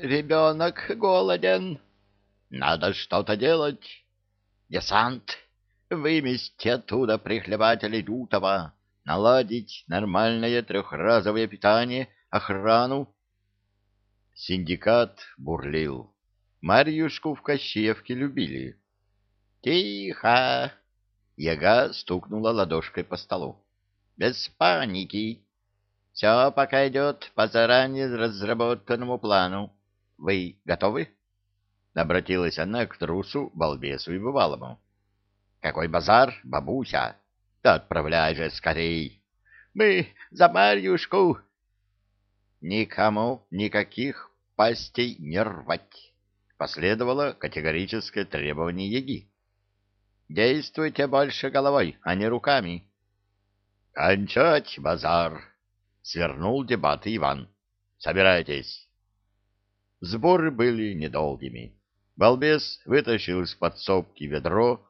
ребенок голоден. Надо что-то делать. Десант, вымести оттуда прихлебателей лютого, наладить нормальное трехразовое питание, охрану. Синдикат бурлил. Марьюшку в Кощеевке любили. «Тихо!» — Яга стукнула ладошкой по столу. «Без паники. Все пока идет по заранее разработанному плану. Вы готовы?» Обратилась она к трусу, балбесу и бывалому. «Какой базар, бабуся? Да отправляй же скорей! Мы за Марьюшку!» «Никому никаких пастей не рвать!» Последовало категорическое требование Яги. «Действуйте больше головой, а не руками!» «Кончать базар!» — свернул дебаты Иван. «Собирайтесь!» Сборы были недолгими. Балбес вытащил из подсобки ведро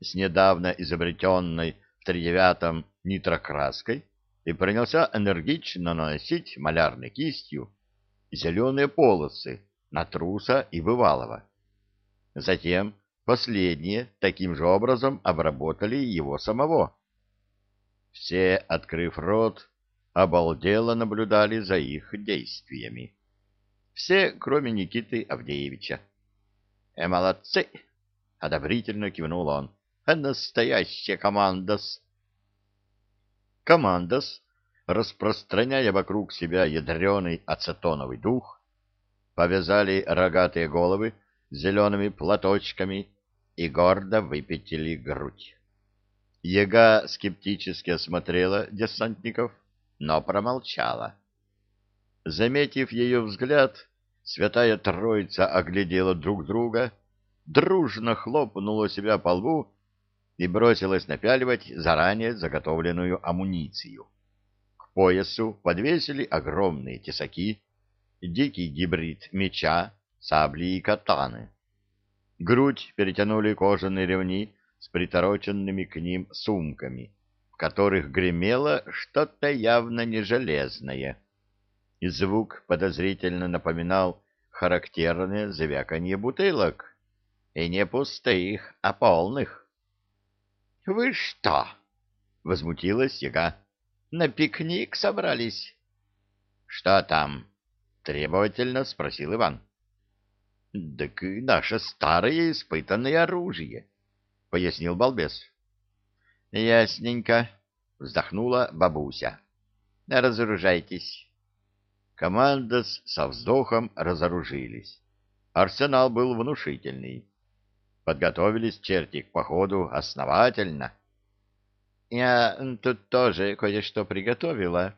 с недавно изобретенной в тридевятом нитрокраской и принялся энергично наносить малярной кистью зеленые полосы на труса и бывалого. Затем последние таким же образом обработали его самого. Все, открыв рот, обалдело наблюдали за их действиями. Все, кроме Никиты Авдеевича. «Э, молодцы!» — одобрительно кивнул он. «Э, настоящая командос!» Командос, распространяя вокруг себя ядреный ацетоновый дух, повязали рогатые головы зелеными платочками и гордо выпятили грудь. Яга скептически осмотрела десантников, но промолчала. Заметив ее взгляд, Святая Троица оглядела друг друга, дружно хлопнула себя по лбу и бросилась напяливать заранее заготовленную амуницию. К поясу подвесили огромные тесаки, дикий гибрид меча, сабли и катаны. Грудь перетянули кожаные ремни с притороченными к ним сумками, в которых гремело что-то явно не железное и звук подозрительно напоминал характерное звяканье бутылок, и не пустых, а полных. — Вы что? — возмутилась яга. — На пикник собрались? — Что там? — требовательно спросил Иван. — Так наше старое испытанное оружие, — пояснил балбес. — Ясненько, — вздохнула бабуся. — Разоружайтесь. Команда со вздохом разоружились. Арсенал был внушительный. Подготовились черти к походу основательно. Я тут тоже кое-что приготовила.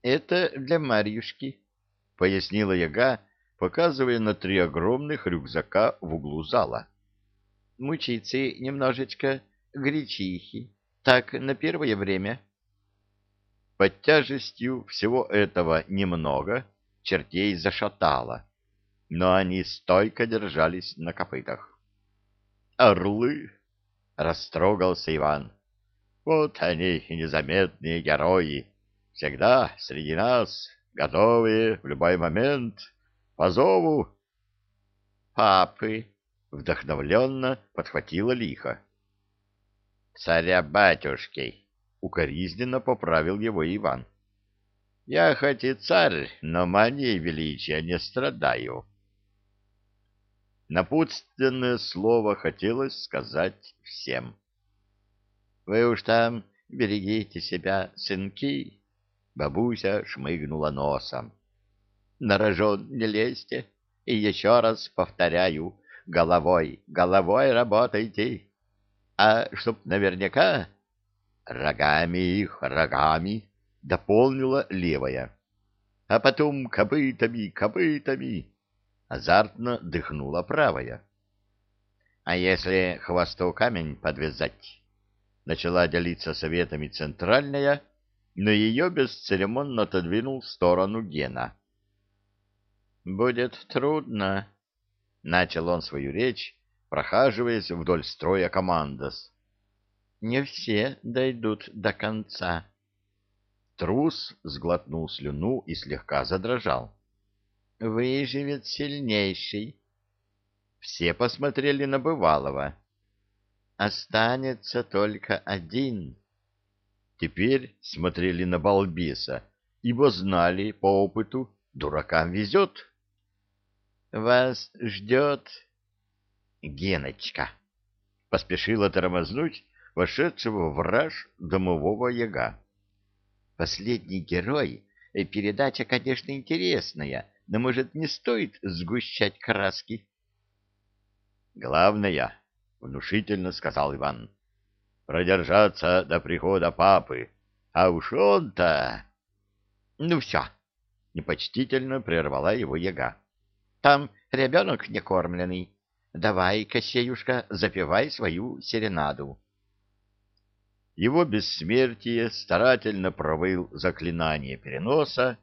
Это для Марьюшки, — пояснила яга, показывая на три огромных рюкзака в углу зала. Мучицы немножечко, гречихи. Так, на первое время. — под тяжестью всего этого немного чертей зашатало, но они стойко держались на копытах. «Орлы!» — растрогался Иван. «Вот они, незаметные герои, всегда среди нас, готовые в любой момент, по зову». «Папы!» — вдохновленно подхватила лихо. «Царя-батюшки!» Укоризненно поправил его Иван. Я хоть и царь, но манией величия не страдаю. Напутственное слово хотелось сказать всем. Вы уж там берегите себя, сынки. Бабуся шмыгнула носом. На рожон не лезьте, и еще раз повторяю, головой, головой работайте. А чтоб наверняка Рогами их, рогами, дополнила левая. А потом копытами, копытами. Азартно дыхнула правая. А если хвосту камень подвязать? Начала делиться советами центральная, но ее бесцеремонно отодвинул в сторону Гена. «Будет трудно», — начал он свою речь, прохаживаясь вдоль строя командос не все дойдут до конца. Трус сглотнул слюну и слегка задрожал. Выживет сильнейший. Все посмотрели на бывалого. Останется только один. Теперь смотрели на балбеса, ибо знали по опыту, дуракам везет. Вас ждет Геночка. Поспешила тормознуть вошедшего в раж домового яга. Последний герой, э, передача, конечно, интересная, но, может, не стоит сгущать краски? Главное, — внушительно сказал Иван, — продержаться до прихода папы, а уж он-то... Ну все, — непочтительно прервала его яга. Там ребенок некормленный. Давай, Кощеюшка, запевай свою серенаду. Его бессмертие старательно провыл заклинание переноса,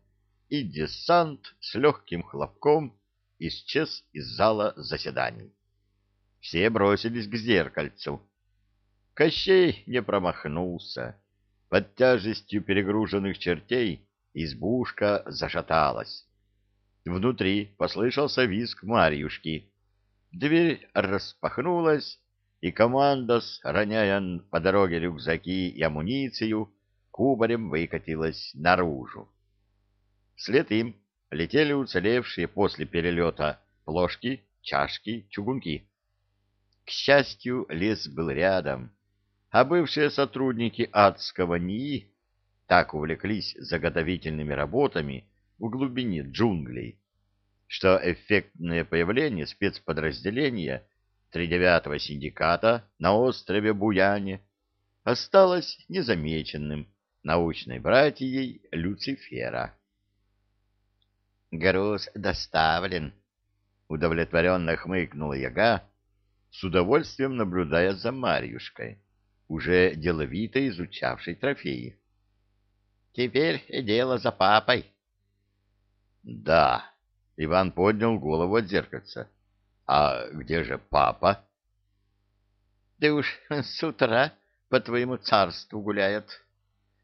и десант с легким хлопком исчез из зала заседаний. Все бросились к зеркальцу. Кощей не промахнулся. Под тяжестью перегруженных чертей избушка зашаталась. Внутри послышался визг Марьюшки. Дверь распахнулась, и команда, роняя по дороге рюкзаки и амуницию, кубарем выкатилась наружу. Вслед им летели уцелевшие после перелета ложки, чашки, чугунки. К счастью, лес был рядом, а бывшие сотрудники адского НИИ так увлеклись заготовительными работами в глубине джунглей, что эффектное появление спецподразделения тридевятого синдиката на острове Буяне осталось незамеченным научной братьей Люцифера. «Груз доставлен», — удовлетворенно хмыкнула яга, с удовольствием наблюдая за Марьюшкой, уже деловито изучавшей трофеи. «Теперь дело за папой». «Да», — Иван поднял голову от зеркальца. А где же папа? Да уж с утра по твоему царству гуляет.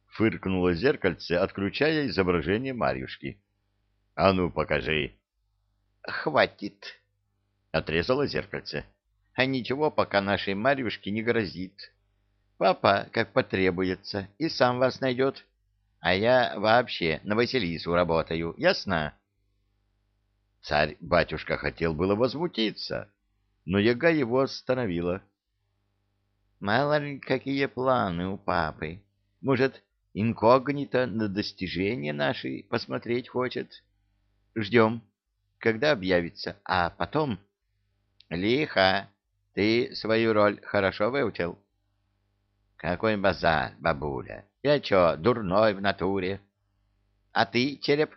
Фыркнуло зеркальце, отключая изображение Марьюшки. А ну, покажи. Хватит. Отрезало зеркальце. А ничего пока нашей Марьюшке не грозит. Папа, как потребуется, и сам вас найдет. А я вообще на Василису работаю, ясно? Царь-батюшка хотел было возмутиться, но яга его остановила. Мало ли какие планы у папы. Может, инкогнито на достижения наши посмотреть хочет? Ждем, когда объявится, а потом... Лихо, ты свою роль хорошо выучил? Какой базар, бабуля? Я чё, дурной в натуре? А ты, череп?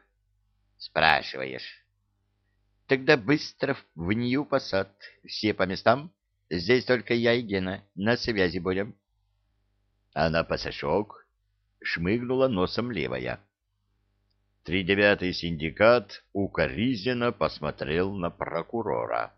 Спрашиваешь. Тогда быстро в нью посад. Все по местам. Здесь только я и Гена. На связи будем. Она посошок. Шмыгнула носом левая. Тридевятый синдикат укоризненно посмотрел на прокурора.